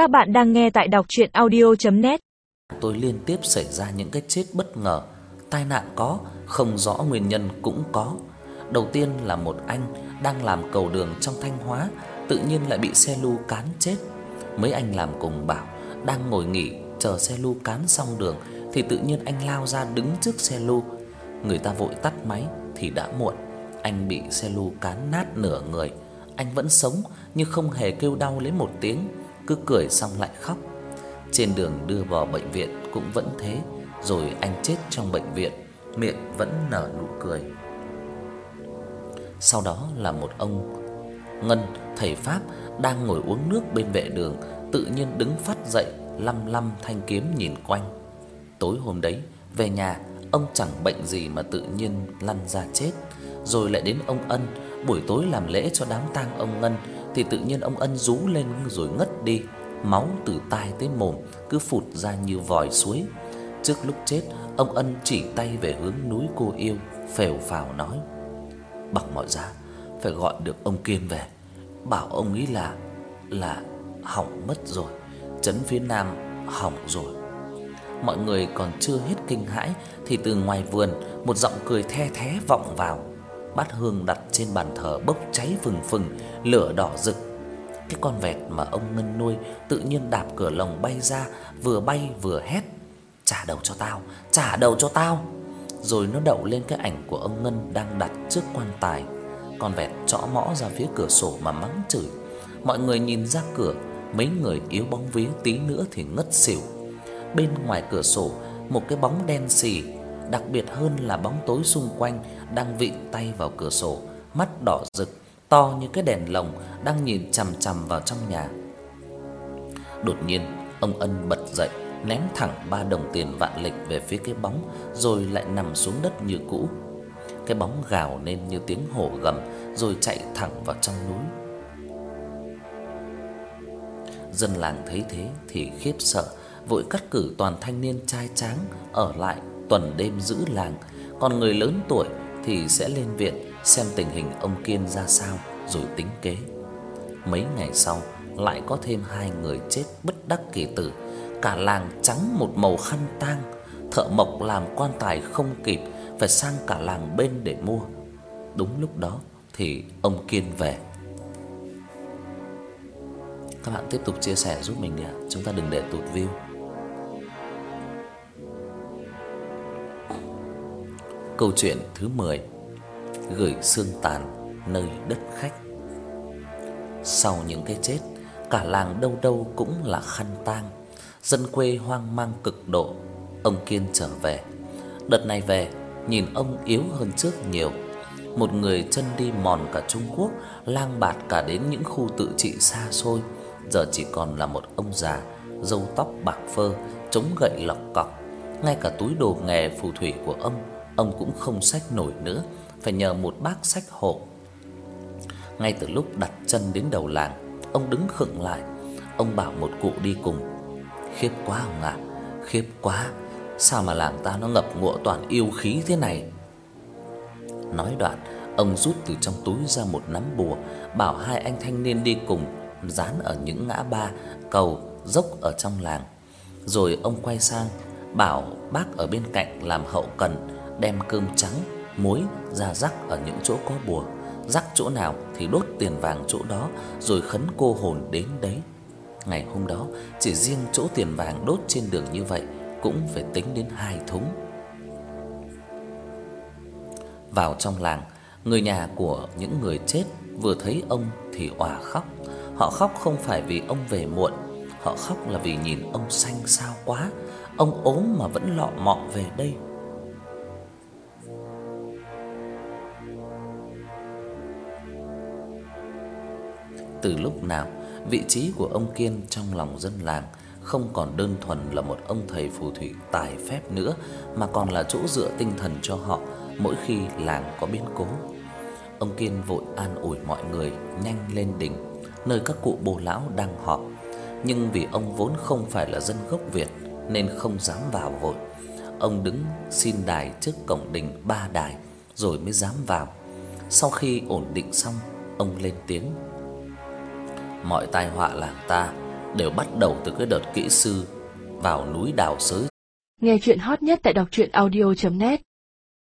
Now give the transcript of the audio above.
Các bạn đang nghe tại đọc audio net Tôi liên tiếp xảy ra những cái chết bất ngờ, tai nạn có, không rõ nguyên nhân cũng có. Đầu tiên là một anh đang làm cầu đường trong Thanh Hóa, tự nhiên lại bị xe lu cán chết. Mấy anh làm cùng bảo đang ngồi nghỉ chờ xe lu cán xong đường thì tự nhiên anh lao ra đứng trước xe lu. Người ta vội tắt máy thì đã muộn. Anh bị xe lu cán nát nửa người. Anh vẫn sống nhưng không hề kêu đau lấy một tiếng, cứ cười xong lại khóc. Trên đường đưa vào bệnh viện cũng vẫn thế, rồi anh chết trong bệnh viện, miệng vẫn nở nụ cười. Sau đó là một ông Ngân, thầy pháp đang ngồi uống nước bên vệ đường, tự nhiên đứng phát dậy, lăm lăm thanh kiếm nhìn quanh. Tối hôm đấy, về nhà, ông chẳng bệnh gì mà tự nhiên lăn ra chết. Rồi lại đến ông Ân, buổi tối làm lễ cho đám tang ông Ngân thì tự nhiên ông Ân rú lên rồi ngất đi, máu từ tai tới mồm cứ phụt ra như vòi suối. Trước lúc chết, ông Ân chỉ tay về hướng núi cô yêu, phèo phào nói: "Bằng mọi giá phải gọi được ông Kiên về, bảo ông ấy là là hỏng mất rồi, trấn phía nam hỏng rồi." Mọi người còn chưa hết kinh hãi thì từ ngoài vườn một giọng cười the thé vọng vào. Bát hương đặt trên bàn thờ bốc cháy phừng phừng, lửa đỏ rực. Cái con vẹt mà ông Ngân nuôi tự nhiên đạp cửa lồng bay ra, vừa bay vừa hét: "Trả đầu cho tao, trả đầu cho tao." Rồi nó đậu lên cái ảnh của ông Ngân đang đặt trước quan tài. Con vẹt chõ mõ ra phía cửa sổ mà mắng chửi. Mọi người nhìn ra cửa, mấy người yếu bóng vía tí nữa thì ngất xỉu. Bên ngoài cửa sổ, một cái bóng đen sì, đặc biệt hơn là bóng tối xung quanh đang vịn tay vào cửa sổ, mắt đỏ rực, to như cái đèn lồng đang nhìn chằm chằm vào trong nhà. Đột nhiên, ông Ân bật dậy, ném thẳng ba đồng tiền vạn lịch về phía cái bóng rồi lại nằm xuống đất như cũ. Cái bóng gào lên như tiếng hổ gầm rồi chạy thẳng vào trong núi. Dân làng thấy thế thì khiếp sợ, vội cắt cử toàn thanh niên trai tráng ở lại tuần đêm giữ làng, còn người lớn tuổi thì sẽ lên viện xem tình hình ông Kiên ra sao rồi tính kế. Mấy ngày sau lại có thêm hai người chết bất đắc kỳ tử, cả làng trắng một màu khăn tang, thợ mộc làm quan tài không kịp phải sang cả làng bên để mua. Đúng lúc đó thì ông Kiên về. Các bạn tiếp tục chia sẻ giúp mình đi ạ, chúng ta đừng để tụt view. Câu chuyện thứ 10 Gửi xương tàn nơi đất khách. Sau những cái chết, Cả làng đâu đâu cũng là khăn tang, Dân quê hoang mang cực độ. Ông Kiên trở về. Đợt này về, Nhìn ông yếu hơn trước nhiều. Một người chân đi mòn cả Trung Quốc, Lang bạt cả đến những khu tự trị xa xôi. Giờ chỉ còn là một ông già, Râu tóc bạc phơ, Chống gậy lọc cọc. Ngay cả túi đồ nghề phù thủy của ông ông cũng không xách nổi nữa, phải nhờ một bác xách hộ. Ngay từ lúc đặt chân đến đầu làng, ông đứng khựng lại, ông bảo một cụ đi cùng. Khiếp quá ông ạ, khiếp quá, sao mà làng ta nó ngập ngụa toàn yêu khí thế này. Nói đoạn, ông rút từ trong túi ra một nắm bùa, bảo hai anh thanh niên đi cùng dán ở những ngã ba, cầu, dốc ở trong làng. Rồi ông quay sang bảo bác ở bên cạnh làm hậu cần đem cơm trắng, muối ra rắc ở những chỗ có bùa, rắc chỗ nào thì đốt tiền vàng chỗ đó rồi khấn cô hồn đến đấy. Ngày hôm đó, chỉ riêng chỗ tiền vàng đốt trên đường như vậy cũng phải tính đến hai thúng. Vào trong làng, người nhà của những người chết vừa thấy ông thì òa khóc. Họ khóc không phải vì ông về muộn, họ khóc là vì nhìn ông xanh xao quá, ông ốm mà vẫn lọ mọ về đây Từ lúc nào, vị trí của ông Kiên trong lòng dân làng không còn đơn thuần là một ông thầy phù thủy tài phép nữa mà còn là chỗ dựa tinh thần cho họ mỗi khi làng có biến cố. Ông Kiên vội an ủi mọi người nhanh lên đỉnh, nơi các cụ bồ lão đang họp. Nhưng vì ông vốn không phải là dân gốc Việt nên không dám vào vội. Ông đứng xin đài trước cổng đình ba đài rồi mới dám vào. Sau khi ổn định xong, ông lên tiếng mọi tai họa làng ta đều bắt đầu từ cái đợt kỹ sư vào núi đào sới. Nghe truyện hot nhất tại doctruyenaudio.net